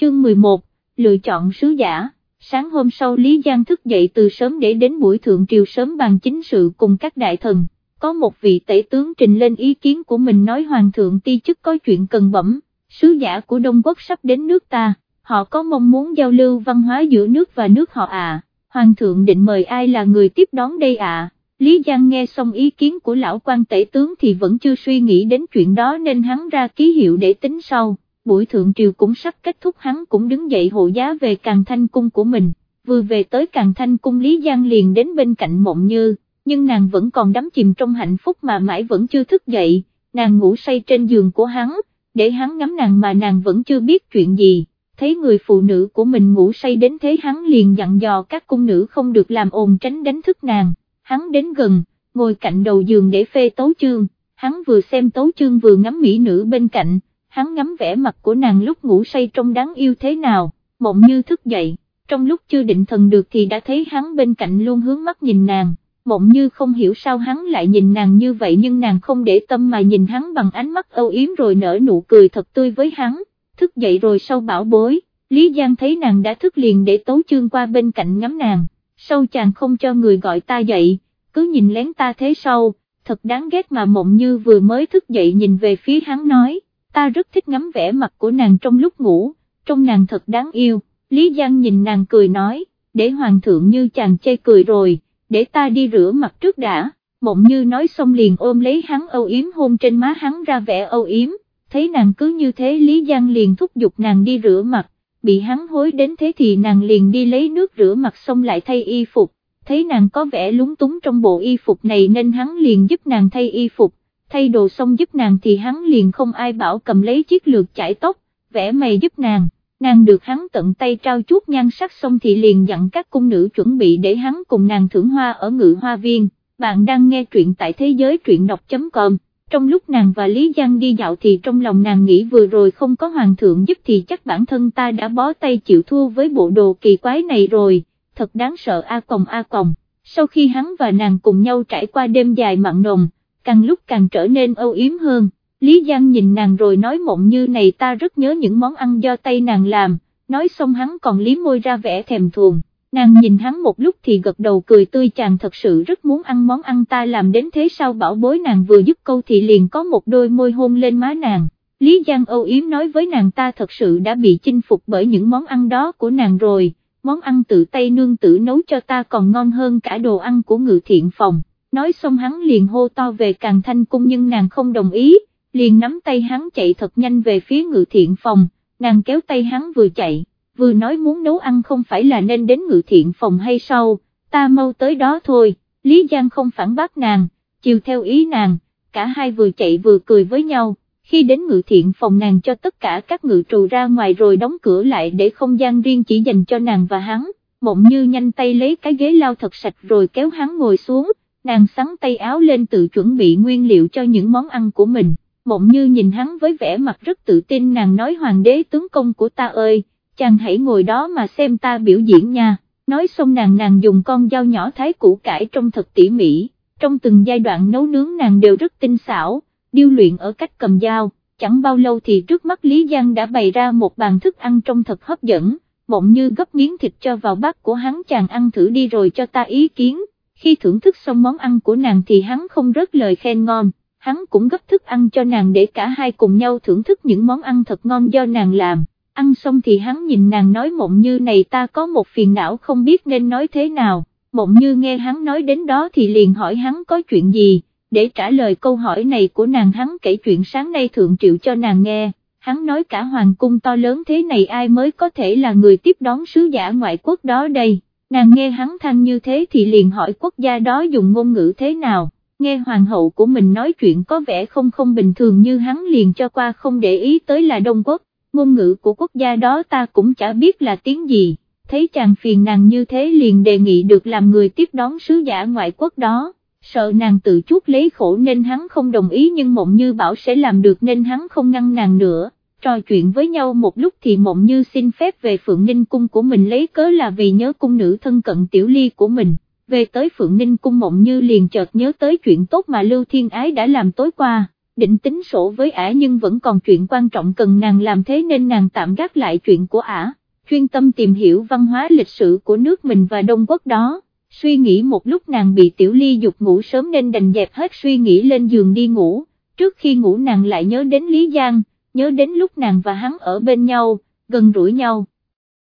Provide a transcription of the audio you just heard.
chương 11, lựa chọn sứ giả. Sáng hôm sau Lý Giang thức dậy từ sớm để đến buổi thượng triều sớm bàn chính sự cùng các đại thần, có một vị tể tướng trình lên ý kiến của mình nói hoàng thượng ti chức có chuyện cần bẩm, sứ giả của Đông Quốc sắp đến nước ta, họ có mong muốn giao lưu văn hóa giữa nước và nước họ à, hoàng thượng định mời ai là người tiếp đón đây à. Lý Giang nghe xong ý kiến của lão quan tể tướng thì vẫn chưa suy nghĩ đến chuyện đó nên hắn ra ký hiệu để tính sau, buổi thượng triều cũng sắp kết thúc hắn cũng đứng dậy hộ giá về càng thanh cung của mình, vừa về tới càng thanh cung Lý Giang liền đến bên cạnh mộng như, nhưng nàng vẫn còn đắm chìm trong hạnh phúc mà mãi vẫn chưa thức dậy, nàng ngủ say trên giường của hắn, để hắn ngắm nàng mà nàng vẫn chưa biết chuyện gì. Thấy người phụ nữ của mình ngủ say đến thế hắn liền dặn dò các cung nữ không được làm ồn tránh đánh thức nàng. Hắn đến gần, ngồi cạnh đầu giường để phê tấu chương, hắn vừa xem tấu chương vừa ngắm mỹ nữ bên cạnh, hắn ngắm vẻ mặt của nàng lúc ngủ say trông đáng yêu thế nào, mộng như thức dậy, trong lúc chưa định thần được thì đã thấy hắn bên cạnh luôn hướng mắt nhìn nàng, mộng như không hiểu sao hắn lại nhìn nàng như vậy nhưng nàng không để tâm mà nhìn hắn bằng ánh mắt âu yếm rồi nở nụ cười thật tươi với hắn, thức dậy rồi sau bảo bối, Lý Giang thấy nàng đã thức liền để tấu chương qua bên cạnh ngắm nàng. Sâu chàng không cho người gọi ta dậy, cứ nhìn lén ta thế sau, thật đáng ghét mà mộng như vừa mới thức dậy nhìn về phía hắn nói, ta rất thích ngắm vẻ mặt của nàng trong lúc ngủ, trong nàng thật đáng yêu, Lý Giang nhìn nàng cười nói, để hoàng thượng như chàng chê cười rồi, để ta đi rửa mặt trước đã, mộng như nói xong liền ôm lấy hắn âu yếm hôn trên má hắn ra vẻ âu yếm, thấy nàng cứ như thế Lý Giang liền thúc giục nàng đi rửa mặt, bị hắn hối đến thế thì nàng liền đi lấy nước rửa mặt xong lại thay y phục, thấy nàng có vẻ lúng túng trong bộ y phục này nên hắn liền giúp nàng thay y phục, thay đồ xong giúp nàng thì hắn liền không ai bảo cầm lấy chiếc lược chải tóc, vẽ mày giúp nàng, nàng được hắn tận tay trao chút nhan sắc xong thì liền dặn các cung nữ chuẩn bị để hắn cùng nàng thưởng hoa ở ngự hoa viên, bạn đang nghe truyện tại thế giới truyện đọc.com trong lúc nàng và Lý Giang đi dạo thì trong lòng nàng nghĩ vừa rồi không có hoàng thượng giúp thì chắc bản thân ta đã bó tay chịu thua với bộ đồ kỳ quái này rồi, thật đáng sợ a còng a còng, sau khi hắn và nàng cùng nhau trải qua đêm dài mặn nồng, càng lúc càng trở nên âu yếm hơn, Lý Giang nhìn nàng rồi nói mộng như này ta rất nhớ những món ăn do tay nàng làm, nói xong hắn còn liếm môi ra vẻ thèm thuồng nàng nhìn hắn một lúc thì gật đầu cười tươi chàng thật sự rất muốn ăn món ăn ta làm đến thế sao bảo bối nàng vừa dứt câu thì liền có một đôi môi hôn lên má nàng. Lý Giang âu yếm nói với nàng ta thật sự đã bị chinh phục bởi những món ăn đó của nàng rồi, món ăn tự tay nương tử nấu cho ta còn ngon hơn cả đồ ăn của ngự thiện phòng. Nói xong hắn liền hô to về càng thanh cung nhưng nàng không đồng ý, liền nắm tay hắn chạy thật nhanh về phía ngự thiện phòng, nàng kéo tay hắn vừa chạy vừa nói muốn nấu ăn không phải là nên đến ngự thiện phòng hay sao, ta mau tới đó thôi, Lý Giang không phản bác nàng, chiều theo ý nàng, cả hai vừa chạy vừa cười với nhau, khi đến ngự thiện phòng nàng cho tất cả các ngự trù ra ngoài rồi đóng cửa lại để không gian riêng chỉ dành cho nàng và hắn, mộng như nhanh tay lấy cái ghế lao thật sạch rồi kéo hắn ngồi xuống, nàng sắn tay áo lên tự chuẩn bị nguyên liệu cho những món ăn của mình, mộng như nhìn hắn với vẻ mặt rất tự tin. Nàng nói hoàng đế tướng công của ta ơi, chàng hãy ngồi đó mà xem ta biểu diễn nha, nói xong nàng nàng dùng con dao nhỏ thái củ cải trong thật tỉ mỉ, trong từng giai đoạn nấu nướng nàng đều rất tinh xảo, điêu luyện ở cách cầm dao, chẳng bao lâu thì trước mắt Lý Giang đã bày ra một bàn thức ăn trong thật hấp dẫn, mộng như gấp miếng thịt cho vào bát của hắn chàng ăn thử đi rồi cho ta ý kiến, khi thưởng thức xong món ăn của nàng thì hắn không rớt lời khen ngon, hắn cũng gấp thức ăn cho nàng để cả hai cùng nhau thưởng thức những món ăn thật ngon do nàng làm. Ăn xong thì hắn nhìn nàng nói mộng như này ta có một phiền não không biết nên nói thế nào, mộng như nghe hắn nói đến đó thì liền hỏi hắn có chuyện gì, để trả lời câu hỏi này của nàng hắn kể chuyện sáng nay thượng triệu cho nàng nghe, hắn nói cả hoàng cung to lớn thế này ai mới có thể là người tiếp đón sứ giả ngoại quốc đó đây, nàng nghe hắn than như thế thì liền hỏi quốc gia đó dùng ngôn ngữ thế nào. Nghe hoàng hậu của mình nói chuyện có vẻ không không bình thường như hắn liền cho qua không để ý tới là Đông Quốc, ngôn ngữ của quốc gia đó ta cũng chả biết là tiếng gì, thấy chàng phiền nàng như thế liền đề nghị được làm người tiếp đón sứ giả ngoại quốc đó, sợ nàng tự chuốc lấy khổ nên hắn không đồng ý nhưng mộng như bảo sẽ làm được nên hắn không ngăn nàng nữa. Trò chuyện với nhau một lúc thì mộng như xin phép về Phượng Ninh Cung của mình lấy cớ là vì nhớ cung nữ thân cận tiểu ly của mình, về tới Phượng Ninh Cung mộng như liền chợt nhớ tới chuyện tốt mà Lưu Thiên Ái đã làm tối qua, định tính sổ với ả nhưng vẫn còn chuyện quan trọng cần nàng làm thế nên nàng tạm gác lại chuyện của ả, chuyên tâm tìm hiểu văn hóa lịch sử của nước mình và Đông Quốc đó, suy nghĩ một lúc nàng bị tiểu ly dục ngủ sớm nên đành dẹp hết suy nghĩ lên giường đi ngủ, trước khi ngủ nàng lại nhớ đến Lý Giang, nhớ đến lúc nàng và hắn ở bên nhau, gần rủi nhau.